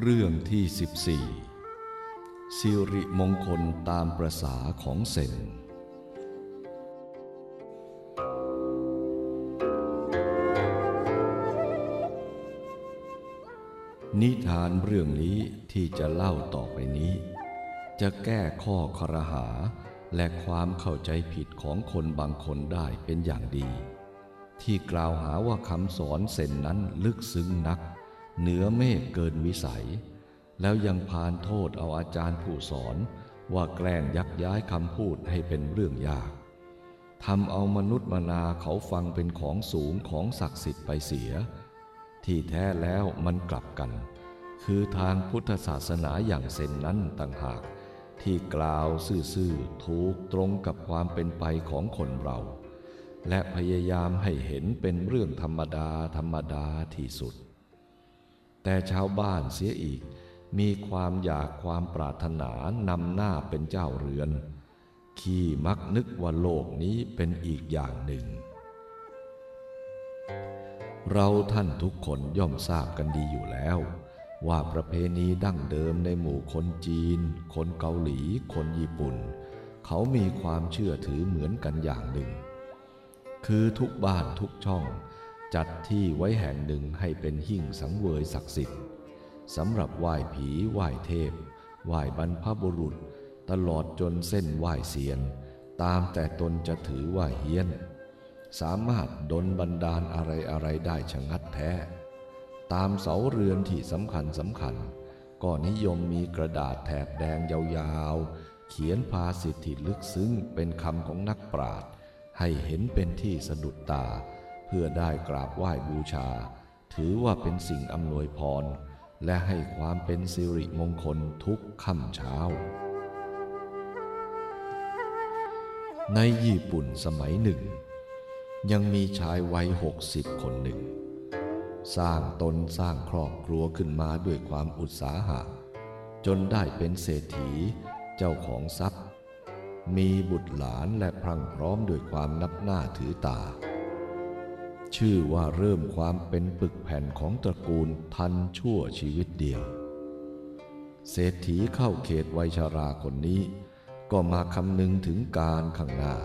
เรื่องที่ 14 สิริมงคลตามประษาของเซน นิทานเรื่องนี้ที่จะเล่าต่อไปนี้ จะแก้ข้อครหาและความเข้าใจผิดของคนบางคนได้เป็นอย่างดี ที่กล่าวหาว่าคำสอนเซนนั้นลึกซึ้งนัก เหนือเมฆเกินวิสัย แล้วยังพานโทษเอาอาจารย์ผู้สอนว่าแกล้งยักย้ายคำพูดให้เป็นเรื่องยากทำเอามนุษย์มนาเขาฟังเป็นของสูงของศักดิ์สิทธิ์ไปเสีย ที่แท้แล้วมันกลับกัน คือทางพุทธศาสนาอย่างเซนนั้นต่างหาก ที่กล่าวซื่อๆถูกตรงกับความเป็นไปของคนเรา และพยายามให้เห็นเป็นเรื่องธรรมดาธรรมดาที่สุด แต่ชาวบ้านเสียอีก มีความอยากความปรารถนานำหน้าเป็นเจ้าเรือน ขี้มักนึกว่าโลกนี้เป็นอีกอย่างหนึ่ง เราท่านทุกคนย่อมทราบกันดีอยู่แล้ว ว่าประเพณีดั้งเดิมในหมู่คนจีน คนเกาหลี คนญี่ปุ่น เขามีความเชื่อถือเหมือนกันอย่างหนึ่ง คือทุกบ้านทุกช่อง จัดที่ไว้แห่งหนึ่งให้เป็นหิ่งสังเวยศักดิ์สิทธิ์สำหรับไหว้ผีไหว้เทพ ไหว้บรรพบุรุษ ตลอดจนเส้นไหว้เสียน ตามแต่ตนจะถือว่าเฮี้ยน สามารถดนบันดาลอะไรอะไรได้ชะงัดแท้ ตามเสาเรือนที่สำคัญสำคัญ ก็นิยมมีกระดาษแถบแดงยาวๆ เขียนภาษิตที่ลึกซึ้งเป็นคำของนักปราชญ์ให้เห็นเป็นที่สะดุดตา พื่อได้กราบไหว้บูชา ถือว่าเป็นสิ่งอำนวยพร และให้ความเป็นสิริมงคลทุกค่ำเช้า ในญี่ปุ่นสมัยหนึ่ง ยังมีชายวัยหกสิบคนหนึ่ง สร้างตนสร้างครอบครัวขึ้นมาด้วยความอุตสาหะ จนได้เป็นเศรษฐีเจ้าของทรัพย์ มีบุตรหลานและพรั่งพร้อมด้วยความนับหน้าถือตา ชื่อว่าเริ่มความเป็นปึกแผ่นของตระกูลทันชั่วชีวิตเดียว เศรษฐีเข้าเขตวัยชาราคนนี้ ก็มาคำนึงถึงการข้างหน้า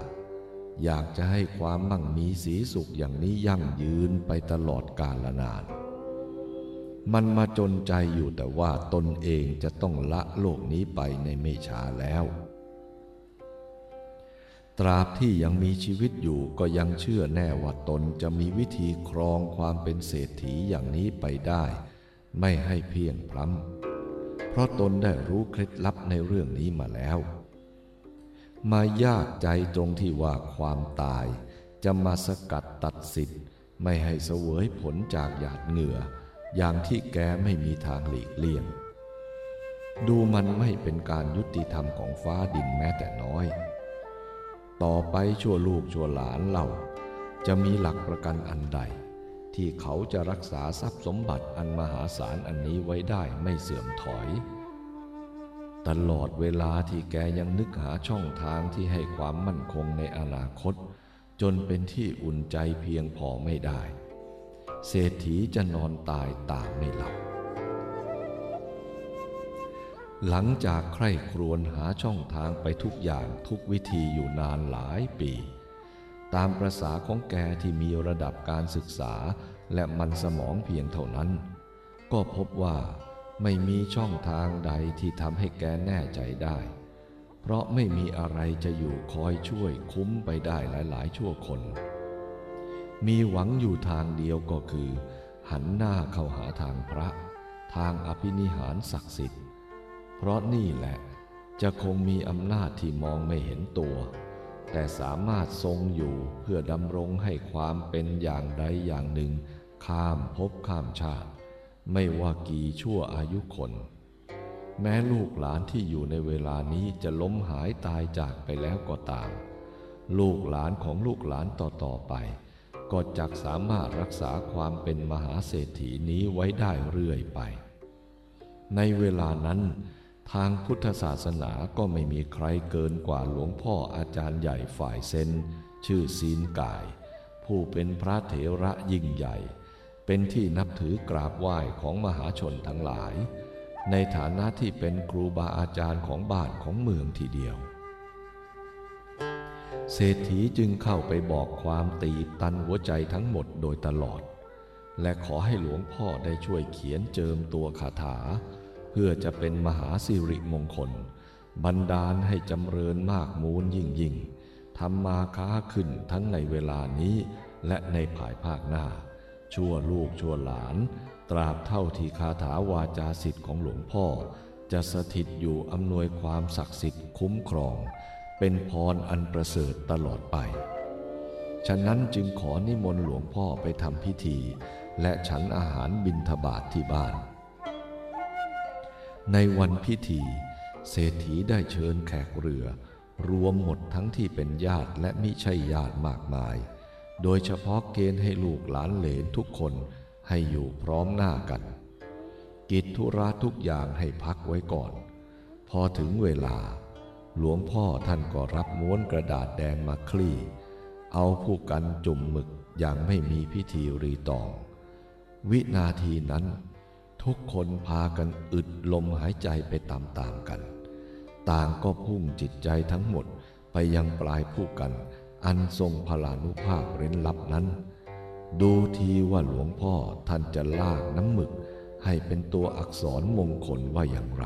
อยากจะให้ความมั่งมีสีสุขอย่างนี้ยั่งยืนไปตลอดกาลนาน มันมาจนใจอยู่แต่ว่าตนเองจะต้องละโลกนี้ไปในไม่ช้าแล้ว ตราบที่ยังมีชีวิตอยู่ก็ยังเชื่อแน่ว่าตนจะมีวิธีครองความเป็นเศรษฐีอย่างนี้ไปได้ ไม่ให้เพียงพล้ำเพราะตนได้รู้เคล็ดลับในเรื่องนี้มาแล้ว มายากใจตรงที่ว่าความตาย จะมาสกัดตัดสิทธิ์ไม่ให้เสวยผลจากหยาดเหงื่อ อย่างที่แกไม่มีทางหลีกเลี่ยง ดูมันไม่เป็นการยุติธรรมของฟ้าดินแม้แต่น้อย ต่อไปชั่วลูกชั่วหลานเราจะมีหลักประกันอันใด ที่เขาจะรักษาทรัพย์สมบัติอันมหาศาลอันนี้ไว้ได้ไม่เสื่อมถอย ตลอดเวลาที่แกยังนึกหาช่องทางที่ให้ความมั่นคงในอนาคต จนเป็นที่อุ่นใจเพียงพอไม่ได้ เศรษฐีจะนอนตายตามไม่หลับ หลังจากใคร่ครวญหาช่องทางไปทุกอย่างทุกวิธีอยู่นานหลายปี ตามประษาของแกที่มีระดับการศึกษาและมันสมองเพียงเท่านั้น ก็พบว่าไม่มีช่องทางใดที่ทำให้แกแน่ใจได้ เพราะไม่มีอะไรจะอยู่คอยช่วยคุ้มไปได้หลายๆ ชั่วคน มีหวังอยู่ทางเดียวก็คือ หันหน้าเข้าหาทางพระ ทางอภินิหารศักดิ์สิทธิ์ เพราะนี่แหละจะคงมีอำนาจที่มองไม่เห็นตัว แต่สามารถทรงอยู่เพื่อดำรงให้ความเป็นอย่างใดอย่างหนึ่ง ข้ามภพข้ามชาติ ไม่ว่ากี่ชั่วอายุคน แม้ลูกหลานที่อยู่ในเวลานี้จะล้มหายตายจากไปแล้วก็ตาม ลูกหลานของลูกหลานต่อๆไป ก็จักสามารถรักษาความเป็นมหาเศรษฐีนี้ไว้ได้เรื่อยไป ในเวลานั้น ทางพุทธศาสนาก็ไม่มีใครเกินกว่าหลวงพ่ออาจารย์ใหญ่ฝ่ายเซนชื่อศีลกาย ผู้เป็นพระเถระยิ่งใหญ่ เป็นที่นับถือกราบไหว้ของมหาชนทั้งหลาย ในฐานะที่เป็นครูบาอาจารย์ของบ้านของเมืองทีเดียว เศรษฐีจึงเข้าไปบอกความตีตันหัวใจทั้งหมดโดยตลอด และขอให้หลวงพ่อได้ช่วยเขียนเจิมตัวคาถา พื่อจะเป็นมหาสิริมงคลบันดาลให้จำเริญมากมูลยิ่งยิ่งทำมาค้าขึ้นทั้งในเวลานี้และในภายภาคหน้า ชั่วลูกชั่วหลาน ตราบเท่าที่คาถาวาจาสิทธิ์ของหลวงพ่อ จะสถิตอยู่อำนวยความศักดิ์สิทธิ์คุ้มครอง เป็นพรอันประเสริฐตลอดไป ฉะนั้นจึงขอนิมนต์หลวงพ่อไปทำพิธี และฉันอาหารบิณฑบาตทที่บ้าน ในวันพิธี เศรษฐีได้เชิญแขกเรือ รวมหมดทั้งที่เป็นญาติและมิใช่ญาติมากมาย โดยเฉพาะเกณฑ์ให้ลูกหลานเหลนทุกคนให้อยู่พร้อมหน้ากัน กิจธุระทุกอย่างให้พักไว้ก่อน พอถึงเวลา หลวงพ่อท่านก็รับม้วนกระดาษแดงมาคลี่ เอาผู้กันจุ่มหมึกอย่างไม่มีพิธีรีตอง วินาทีนั้น ทุกคนพากันอึดลมหายใจไปตามๆกัน ต่างก็พุ่งจิตใจทั้งหมดไปยังปลายผู้กัน อันทรงพลานุภาพเร้นลับนั้น ดูทีว่าหลวงพ่อท่านจะลากน้ำหมึกให้เป็นตัวอักษรมงคลว่าอย่างไร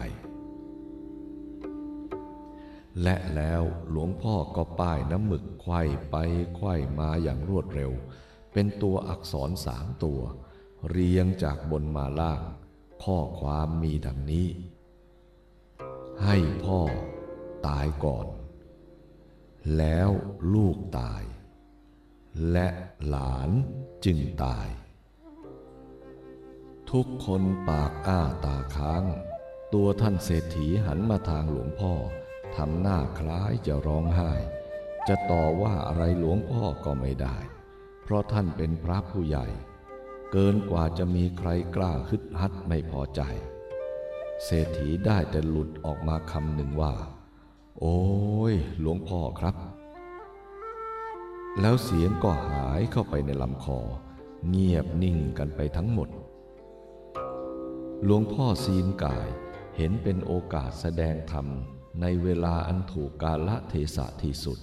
และแล้วหลวงพ่อก็ป้ายน้ำหมึกไขว้ไปไขว้มาอย่างรวดเร็ว เป็นตัวอักษรสามตัว เรียงจากบนมาล่าง ข้อความมีดังนี้ ให้พ่อตายก่อน แล้วลูกตาย และหลานจึงตาย ทุกคนปากอ้าตาค้าง ตัวท่านเศรษฐีหันมาทางหลวงพ่อทำหน้าคล้ายจะร้องไห้ จะต่อว่าอะไรหลวงพ่อก็ไม่ได้ เพราะท่านเป็นพระผู้ใหญ่ เกินกว่าจะมีใครกล้าฮึดฮัดไม่พอใจ เศรษฐีได้แต่หลุดออกมาคำหนึ่งว่า โอ้ย หลวงพ่อครับ แล้วเสียงก็หายเข้าไปในลำคอ เงียบนิ่งกันไปทั้งหมด หลวงพ่อซีนกายเห็นเป็นโอกาสแสดงธรรมในเวลาอันถูกกาละเทศะที่สุด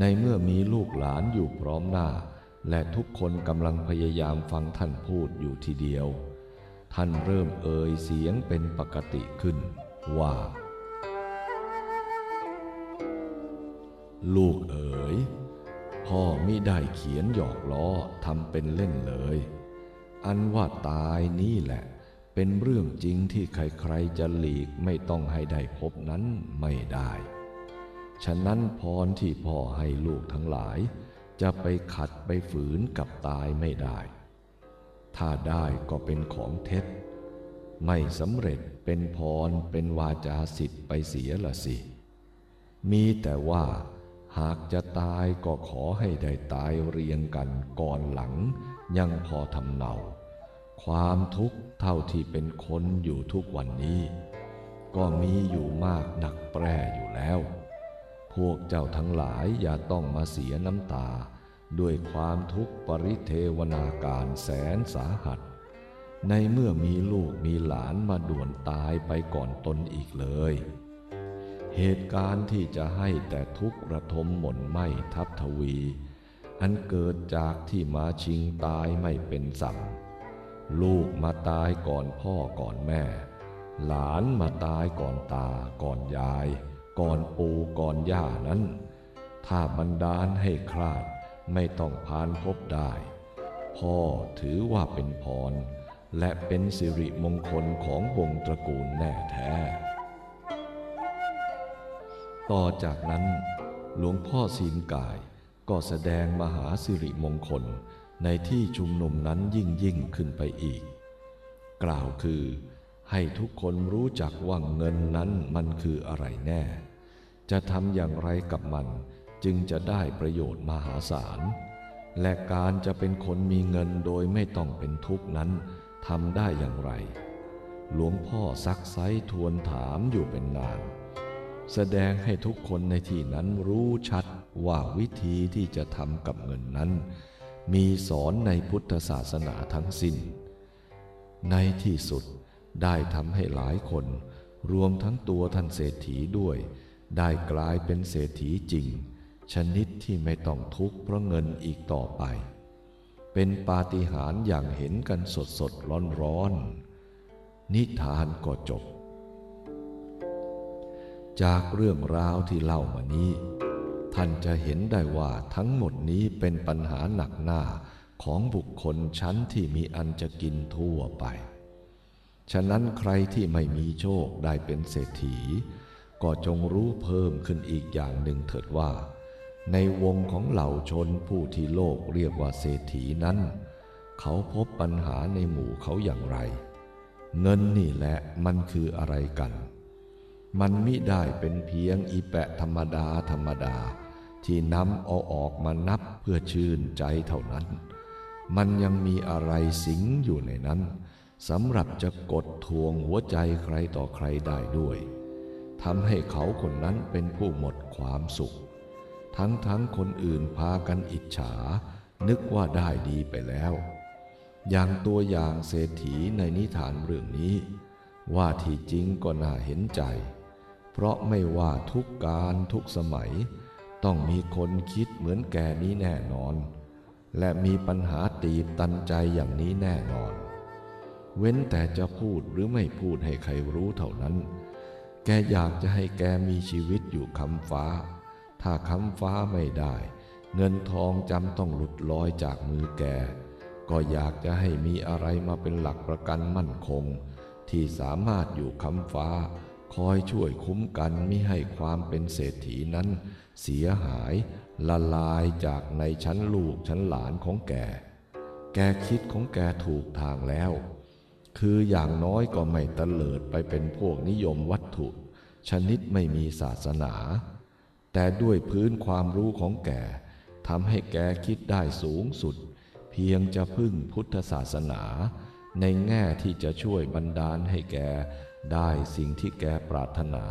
ในเมื่อมีลูกหลานอยู่พร้อมหน้า และทุกคนกำลังพยายามฟังท่านพูดอยู่ทีเดียว ท่านเริ่มเอ่ยเสียงเป็นปกติขึ้น ว่า ลูกเอ๋ย พ่อมิได้เขียนหยอกล้อทำเป็นเล่นเลย อันว่าตายนี่แหละ เป็นเรื่องจริงที่ใครๆจะหลีกไม่ต้องให้ได้พบนั้นไม่ได้ ฉะนั้นพรที่พ่อให้ลูกทั้งหลาย จะไปขัดไปฝืนกับตายไม่ได้ ถ้าได้ก็เป็นของเท็จ ไม่สำเร็จเป็นพรเป็นวาจาสิทธิ์ไปเสียละสิ มีแต่ว่าหากจะตายก็ขอให้ได้ตายเรียงกันก่อนหลังยังพอทำเนา ความทุกข์เท่าที่เป็นคนอยู่ทุกวันนี้ ก็มีอยู่มากหนักแปรอยู่แล้ว พวกเจ้าทั้งหลายอย่าต้องมาเสียน้ำตา ด้วยความทุกข์ปริเทวนาการแสนสาหัส ในเมื่อมีลูกมีหลานมาด่วนตายไปก่อนตนอีกเลย เหตุการณ์ที่จะให้แต่ทุกข์ระทมหม่นไหมทับทวี อันเกิดจากที่มาชิงตายไม่เป็นสัมลูกมาตายก่อนพ่อก่อนแม่ หลานมาตายก่อนตาก่อนยาย ก่อนปู่ก่อนย่านั้น ถ้าบันดาลให้คลาดไม่ต้องพานพบได้ พ่อถือว่าเป็นพร และเป็นสิริมงคลของวงตระกูลแน่แท้ ต่อจากนั้น หลวงพ่อศีลกายก็แสดงมหาสิริมงคลในที่ชุมนุมนั้นยิ่งยิ่งขึ้นไปอีก กล่าวคือให้ทุกคนรู้จักว่าเงินนั้นมันคืออะไรแน่ จะทำอย่างไรกับมันจึงจะได้ประโยชน์มหาศาล และการจะเป็นคนมีเงินโดยไม่ต้องเป็นทุกข์นั้นทำได้อย่างไร หลวงพ่อซักไซทวนถามอยู่เป็นนาน แสดงให้ทุกคนในที่นั้นรู้ชัดว่าวิธีที่จะทำกับเงินนั้น มีสอนในพุทธศาสนาทั้งสิ้น ในที่สุดได้ทำให้หลายคน รวมทั้งตัวท่านเศรษฐีด้วย ได้กลายเป็นเศรษฐีจริง ชนิดที่ไม่ต้องทุกข์เพราะเงินอีกต่อไป เป็นปาฏิหาริย์อย่างเห็นกันสดสดร้อนร้อน นิทานก็จบ จากเรื่องราวที่เล่ามานี้ ท่านจะเห็นได้ว่าทั้งหมดนี้เป็นปัญหาหนักหน้าของบุคคลชั้นที่มีอันจะกินทั่วไป ฉะนั้นใครที่ไม่มีโชคได้เป็นเศรษฐี ก็จงรู้เพิ่มขึ้นอีกอย่างหนึ่งเถิดว่า ในวงของเหล่าชนผู้ที่โลกเรียกว่าเศรษฐีนั้น เขาพบปัญหาในหมู่เขาอย่างไร เงินนี่แหละมันคืออะไรกัน มันมิได้เป็นเพียงอีแปะธรรมดาธรรมดา ที่นำเอาออกมานับเพื่อชื่นใจเท่านั้น มันยังมีอะไรสิงอยู่ในนั้นสำหรับจะกดทวงหัวใจใครต่อใครได้ด้วย ทำให้เขาคนนั้นเป็นผู้หมดความสุข ทั้งทั้งคนอื่นพากันอิจฉา นึกว่าได้ดีไปแล้ว อย่างตัวอย่างเศรษฐีในนิทานเรื่องนี้ ว่าที่จริงก็น่าเห็นใจ เพราะไม่ว่าทุกการทุกสมัย ต้องมีคนคิดเหมือนแกนี้แน่นอน และมีปัญหาตีบตันใจอย่างนี้แน่นอน เว้นแต่จะพูดหรือไม่พูดให้ใครรู้เท่านั้น แกอยากจะให้แกมีชีวิตอยู่คำฟ้า ถ้าคำฟ้าไม่ได้ เงินทองจำต้องหลุดลอยจากมือแก ก็อยากจะให้มีอะไรมาเป็นหลักประกันมั่นคง ที่สามารถอยู่คำฟ้า คอยช่วยคุ้มกันไมิให้ความเป็นเศรษฐีนั้น เสียหายละลายจากในชั้นลูกชั้นหลานของแก แกคิดของแกถูกทางแล้ว คืออย่างน้อยก็ไม่ตะเลิดไปเป็นพวกนิยมว ถุ ชนิดไม่มีศาสนา แต่ด้วยพื้นความรู้ของแกทำให้แกคิดได้สูงสุด เพียงจะพึ่งพุทธศาสนา ในแง่ที่จะช่วยบันดาลให้แกได้สิ่งที่แกปรารถนา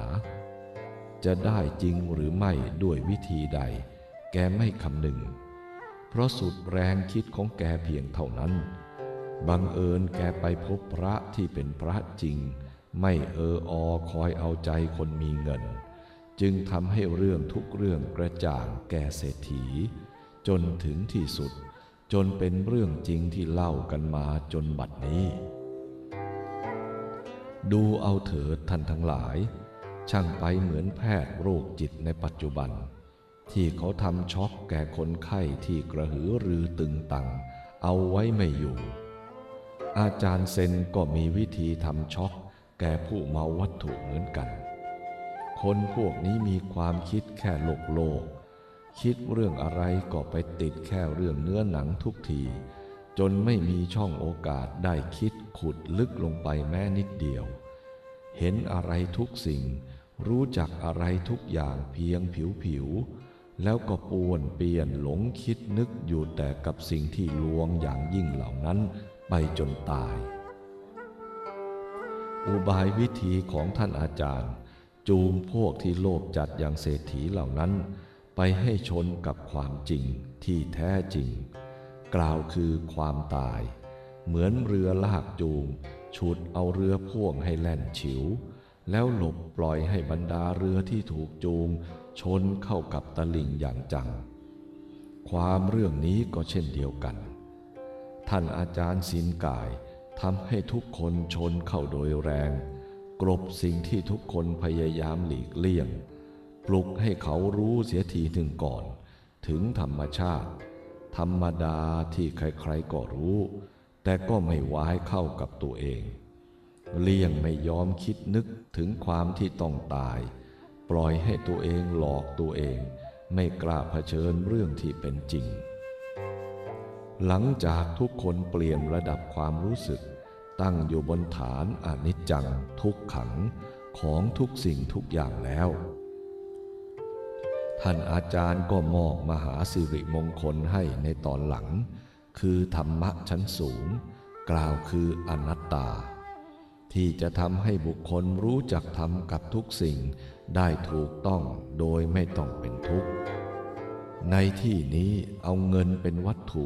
จะได้จริงหรือไม่ด้วยวิธีใด แกไม่คำนึง เพราะสุดแรงคิดของแกเพียงเท่านั้น บังเอิญแกไปพบพระที่เป็นพระจริง ไม่เอออคอยเอาใจคนมีเงิน จึงทำให้เรื่องทุกเรื่องกระจ่างแก่เศรษฐี จนถึงที่สุด จนเป็นเรื่องจริงที่เล่ากันมาจนบัดนี้ ดูเอาเถิดท่านทั้งหลาย ช่างไปเหมือนแพทย์โรคจิตในปัจจุบัน ที่เขาทำช็อกแก่คนไข้ที่กระหือรือตึงตัง เอาไว้ไม่อยู่อาจารย์เซนก็มีวิธีทำช็อก แก่ผู้เมาวัตถุเหมือนกัน คนพวกนี้มีความคิดแค่โลกโลก คิดเรื่องอะไรก็ไปติดแค่เรื่องเนื้อหนังทุกที จนไม่มีช่องโอกาสได้คิดขุดลึกลงไปแม้นิดเดียว เห็นอะไรทุกสิ่ง รู้จักอะไรทุกอย่างเพียงผิวผิวแล้วก็ปวนเปลี่ยนหลงคิดนึกอยู่แต่กับสิ่งที่ลวงอย่างยิ่งเหล่านั้นไปจนตาย อุบายวิธีของท่านอาจารย์ จูงพวกที่โลภจัดอย่างเศรษฐีเหล่านั้น ไปให้ชนกับความจริงที่แท้จริง กล่าวคือความตาย เหมือนเรือลากจูง ฉุดเอาเรือพ่วงให้แล่นฉิว แล้วหลบปล่อยให้บรรดาเรือที่ถูกจูง ชนเข้ากับตลิ่งอย่างจัง ความเรื่องนี้ก็เช่นเดียวกัน ท่านอาจารย์สินกาย ทำให้ทุกคนชนเข้าโดยแรง กลบสิ่งที่ทุกคนพยายามหลีกเลี่ยง ปลุกให้เขารู้เสียทีหนึ่งก่อน ถึงธรรมชาติ ธรรมดาที่ใครๆก็รู้ แต่ก็ไม่วายเข้ากับตัวเอง เลี่ยงไม่ยอมคิดนึกถึงความที่ต้องตาย ปล่อยให้ตัวเองหลอกตัวเอง ไม่กล้าเผชิญเรื่องที่เป็นจริง หลังจากทุกคนเปลี่ยนระดับความรู้สึก ตั้งอยู่บนฐานอนิจจังทุกขังของทุกสิ่งทุกอย่างแล้ว ท่านอาจารย์ก็มอบมหาสิริมงคลให้ในตอนหลัง คือธรรมะชั้นสูง กล่าวคืออนัตตา ที่จะทำให้บุคคลรู้จักทำกับทุกสิ่งได้ถูกต้องโดยไม่ต้องเป็นทุกข์ ในที่นี้เอาเงินเป็นวัตถุ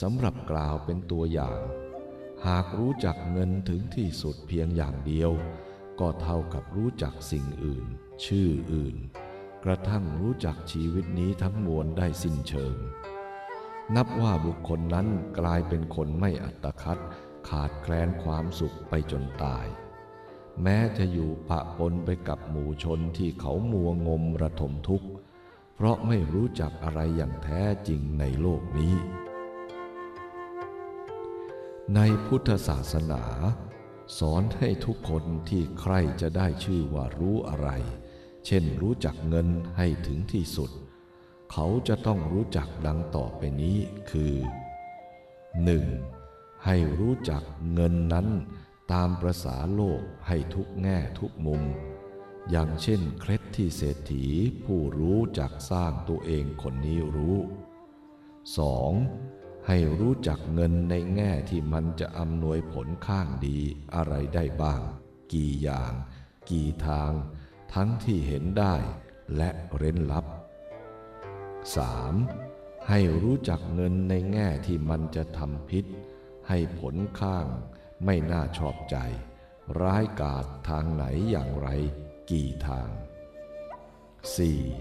สำหรับกล่าวเป็นตัวอย่าง หากรู้จักเงินถึงที่สุดเพียงอย่างเดียว ก็เท่ากับรู้จักสิ่งอื่น ชื่ออื่น กระทั่งรู้จักชีวิตนี้ทั้งมวลได้สิ้นเชิง นับว่าบุคคลนั้นกลายเป็นคนไม่อัตคัดขาดแคลนความสุขไปจนตาย แม้จะอยู่ปะปนไปกับหมู่ชนที่เขามัวงมระทมทุกข์ เพราะไม่รู้จักอะไรอย่างแท้จริงในโลกนี้ ในพุทธศาสนา สอนให้ทุกคนที่ใครจะได้ชื่อว่ารู้อะไร เช่นรู้จักเงินให้ถึงที่สุด เขาจะต้องรู้จักดังต่อไปนี้คือ 1. ให้รู้จักเงินนั้นตามประษาโลกให้ทุกแง่ทุกมุม อย่างเช่นเคล็ดที่เศรษฐีผู้รู้จักสร้างตัวเองคนนี้รู้ 2. ให้รู้จักเงินในแง่ที่มันจะอำนวยผลข้างดีอะไรได้บ้าง กี่อย่าง กี่ทาง ทั้งที่เห็นได้และเร้นลับ 3. ให้รู้จักเงินในแง่ที่มันจะทำพิษ ให้ผลข้างไม่น่าชอบใจ ร้ายกาจทางไหนอย่างไร กี่ทาง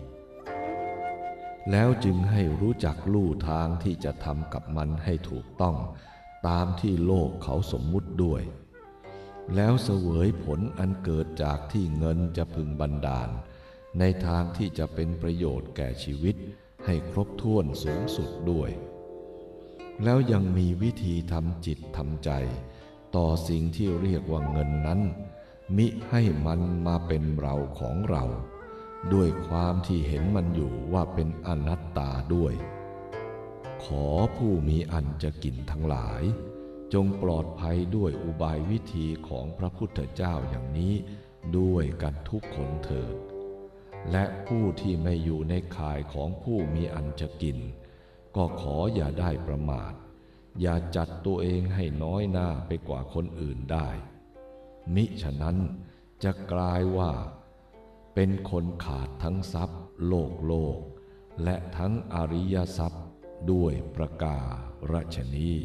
4. แล้วจึงให้รู้จักลู่ทางที่จะทำกับมันให้ถูกต้อง ตามที่โลกเขาสมมุติด้วย แล้วเสวยผลอันเกิดจากที่เงินจะพึงบันดาล ในทางที่จะเป็นประโยชน์แก่ชีวิตให้ครบถ้วนสูงสุดด้วย แล้วยังมีวิธีทำจิตทำใจ ต่อสิ่งที่เรียกว่าเงินนั้น มิให้มันมาเป็นเราของเรา ด้วยความที่เห็นมันอยู่ว่าเป็นอนัตตาด้วย ขอผู้มีอันจะกินทั้งหลาย จงปลอดภัยด้วยอุบายวิธีของพระพุทธเจ้าอย่างนี้ด้วยกันทุกคนเถิด และผู้ที่ไม่อยู่ในข่ายของผู้มีอันจะกิน ก็ขออย่าได้ประมาท อย่าจัดตัวเองให้น้อยหน้าไปกว่าคนอื่นได้ มิฉะนั้นจะกลายว่า เป็นคนขาดทั้งทรัพย์ โลกโลก และทั้งอริยทรัพย์ด้วยประการชนี้